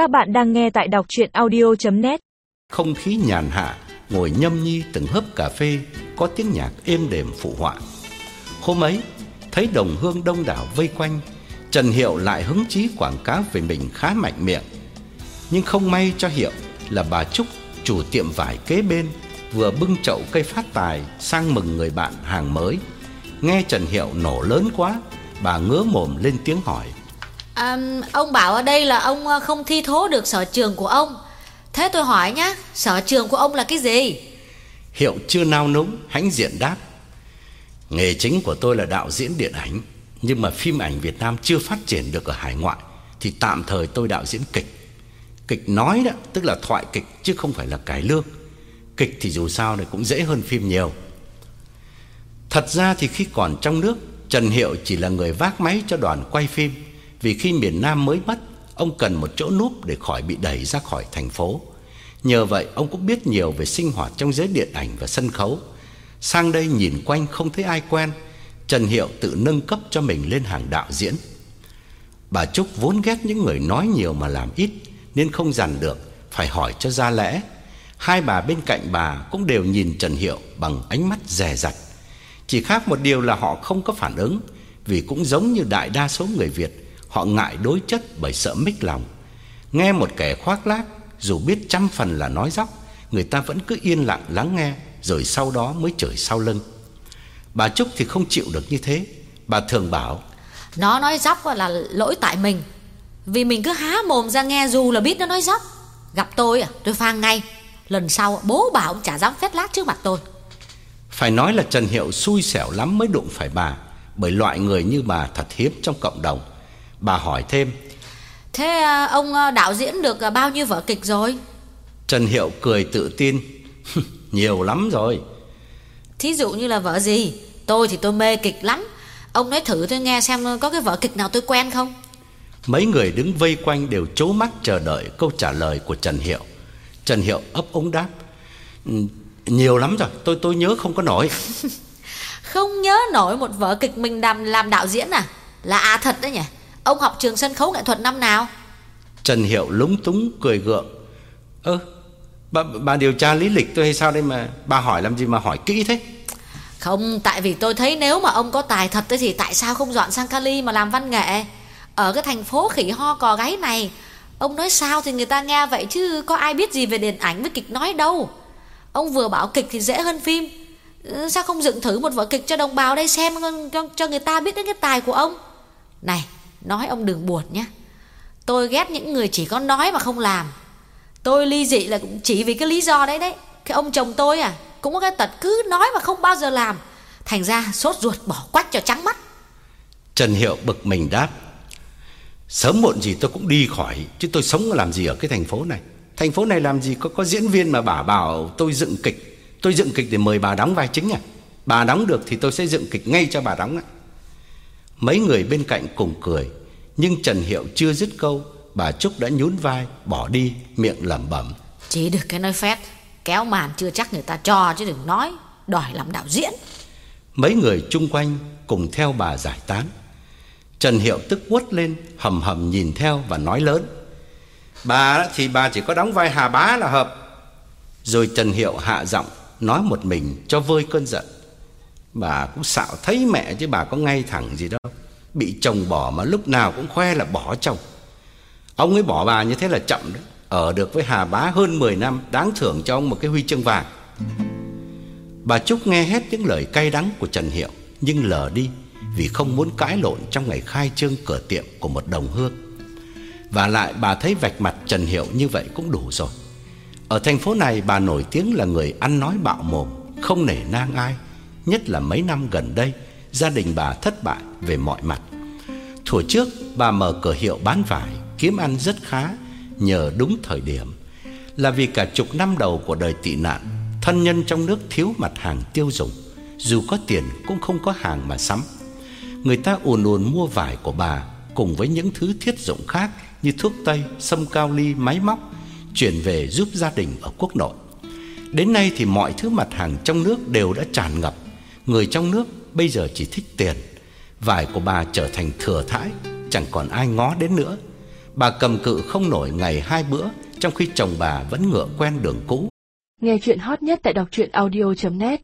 Các bạn đang nghe tại đọc chuyện audio.net Không khí nhàn hạ, ngồi nhâm nhi từng hớp cà phê, có tiếng nhạc êm đềm phụ họa. Hôm ấy, thấy đồng hương đông đảo vây quanh, Trần Hiệu lại hứng chí quảng cáo về mình khá mạnh miệng. Nhưng không may cho Hiệu là bà Trúc, chủ tiệm vải kế bên, vừa bưng chậu cây phát tài sang mừng người bạn hàng mới. Nghe Trần Hiệu nổ lớn quá, bà ngứa mồm lên tiếng hỏi. À, ông bảo ở đây là ông ờ, không thi thố được sở trường của ông Thế tôi hỏi nhá Sở trường của ông là cái gì Hiệu chưa nao núng, hãnh diện đáp. Nghề chính của tôi là đạo diễn điện ảnh, nhưng mà phim ảnh Việt Nam chưa phát triển được ở hải ngoại thì tạm thời tôi đạo diễn kịch. Kịch nói đó, tức là thoại kịch chứ không phải là cải lương. Kịch thì dù sao này cũng dễ hơn phim nhiều. Thật ra thì khi còn trong nước, Trần Hiệu chỉ là người vác máy cho đoàn quay phim, vì khi miền Nam mới mất, ông cần một chỗ núp để khỏi bị đẩy ra khỏi thành phố. Nhờ vậy ông cũng biết nhiều về sinh hoạt trong giới điện ảnh và sân khấu. Sang đây nhìn quanh không thấy ai quen, Trần Hiệu tự nâng cấp cho mình lên hàng đạo diễn. Bà Trúc vốn ghét những người nói nhiều mà làm ít nên không dằn được, phải hỏi cho ra lẽ. Hai bà bên cạnh bà cũng đều nhìn Trần Hiệu bằng ánh mắt dè dặt. Chỉ khác một điều là họ không có phản ứng, vì cũng giống như đại đa số người Việt, họ ngại đối chất bởi sợ mích lòng. Nghe một kẻ khoác lác, dù biết trăm phần là nói dóc, người ta vẫn cứ yên lặng lắng nghe, rồi sau đó mới chửi sau lưng. Bà Trúc thì không chịu được như thế, bà thường bảo: Nó nói dóc là lỗi tại mình Vì mình cứ há mồm ra nghe dù là biết nó nói dóc Gặp tôi à tôi phang ngay Lần sau bố bảo ông chả dám phét lác trước mặt tôi Phải nói là Trần Hiệu xui xẻo lắm mới đụng phải bà, bởi loại người như bà thật hiếm trong cộng đồng. Bà hỏi thêm, Thế à, ông à, đạo diễn được à, bao nhiêu vở kịch rồi? Trần Hiệu cười tự tin, nhiều lắm rồi. Thí dụ như là vở gì? Tôi thì tôi mê kịch lắm. Ông nói thử tôi nghe xem có cái vở kịch nào tôi quen không? Mấy người đứng vây quanh đều chố mắt chờ đợi câu trả lời của Trần Hiệu. Trần Hiệu ấp ống đáp, "Ừ, nhiều lắm rồi, tôi tôi nhớ không có nổi. Không nhớ nổi một vở kịch mình làm, làm đạo diễn à? Là à thật đấy nhỉ Ông học trường sân khấu nghệ thuật năm nào? Trần Hiệu lúng túng cười gượng. Ơ, bà, bà điều tra lý lịch tôi hay sao đây mà bà hỏi làm gì mà hỏi kỹ thế? Không tại vì tôi thấy nếu mà ông có tài thật ấy Thì tại sao không dọn sang Cali mà làm văn nghệ? Ở cái thành phố khỉ ho cò gáy này Ông nói sao thì người ta nghe vậy Chứ có ai biết gì về điện ảnh với kịch nói đâu. Ông vừa bảo kịch thì dễ hơn phim. Ừ, Sao không dựng thử một vở kịch cho đồng bào đây xem cho, cho người ta biết đến cái tài của ông? Này nói ông đừng buồn nhé. Tôi ghét những người chỉ có nói mà không làm. Tôi ly dị là cũng chỉ vì cái lý do đấy đấy. Cái ông chồng tôi à Cũng có cái tật cứ nói mà không bao giờ làm. Thành ra sốt ruột bỏ quách cho trắng mắt. Trần Hiệu bực mình đáp, Sớm muộn gì tôi cũng đi khỏi, Chứ tôi sống làm gì ở cái thành phố này? Thành phố này làm gì có có diễn viên mà bà bảo tôi dựng kịch? Tôi dựng kịch để mời bà đóng vai chính à? Bà đóng được thì tôi sẽ dựng kịch ngay cho bà đóng ạ. Mấy người bên cạnh cùng cười Nhưng Trần Hiệu chưa dứt câu Bà Trúc đã nhún vai Bỏ đi miệng lẩm bẩm. Chỉ được cái nói phét Kéo màn chưa chắc người ta cho chứ đừng nói Đòi làm đạo diễn. Mấy người chung quanh cùng theo bà giải tán. Trần Hiệu tức quất lên Hầm hầm nhìn theo và nói lớn. Bà thì bà chỉ có đóng vai Hà Bá là hợp. Rồi Trần Hiệu hạ giọng Nói một mình cho vơi cơn giận. Bà cũng xạo thấy mẹ chứ bà có ngay thẳng gì đâu Bị chồng bỏ mà lúc nào cũng khoe là bỏ chồng. Ông ấy bỏ bà như thế là chậm đấy. Ở được với Hà Bá hơn 10 năm, Đáng thưởng cho ông một cái huy chương vàng. Bà Trúc nghe hết những lời cay đắng của Trần Hiệu, Nhưng lờ đi Vì không muốn cãi lộn trong ngày khai trương cửa tiệm của một đồng hương. Và lại bà thấy vạch mặt Trần Hiệu như vậy cũng đủ rồi. Ở thành phố này bà nổi tiếng là người ăn nói bạo mồm, Không nể nang ai. Nhất là mấy năm gần đây, Gia đình bà thất bại về mọi mặt. Thuở trước bà mở cửa hiệu bán vải Kiếm ăn rất khá Nhờ đúng thời điểm. Là vì cả chục năm đầu của đời tị nạn Thân nhân trong nước thiếu mặt hàng tiêu dùng. Dù có tiền cũng không có hàng mà sắm. Người ta ùn ùn mua vải của bà Cùng với những thứ thiết dụng khác Như thuốc tây, sâm cao ly, máy móc Chuyển về giúp gia đình ở quốc nội. Đến nay thì mọi thứ mặt hàng trong nước đều đã tràn ngập. Người trong nước bây giờ chỉ thích tiền. Vải của bà trở thành thừa thãi, Chẳng còn ai ngó đến nữa. Bà cầm cự không nổi ngày hai bữa, Trong khi chồng bà vẫn ngựa quen đường cũ. Nghe chuyện hot nhất tại đọc truyện audio.net